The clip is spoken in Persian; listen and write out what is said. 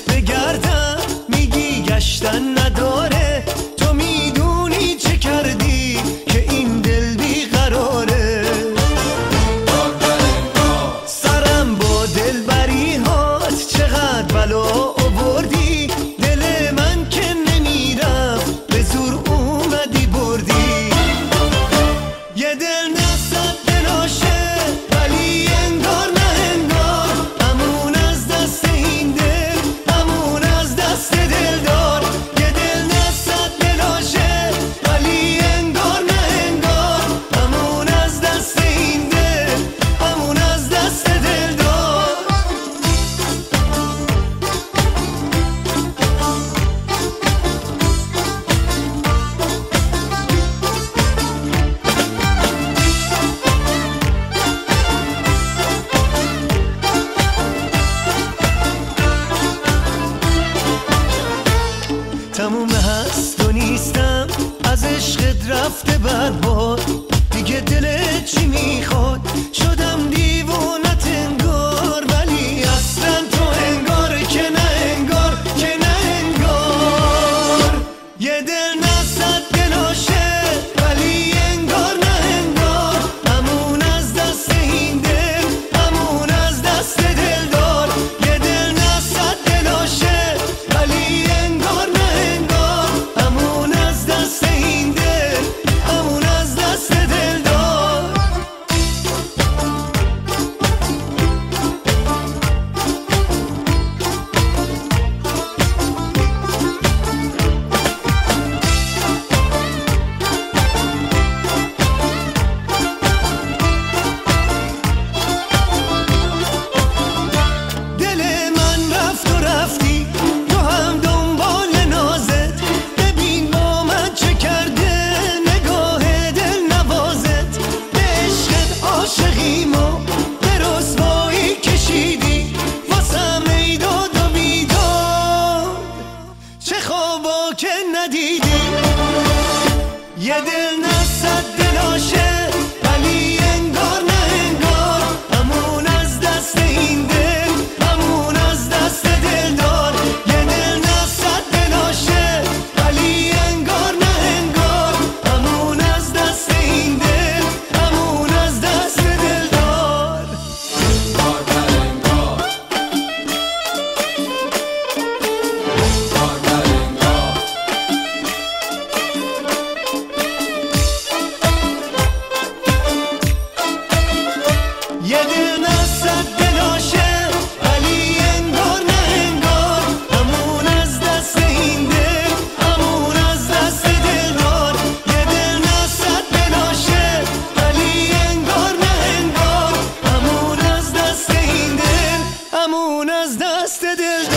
بگردم. میگی گشتن نداره. از عشقت رفته بر باد دیگه دلت چی می‌خواد؟ شده Yedin غمون از دست دل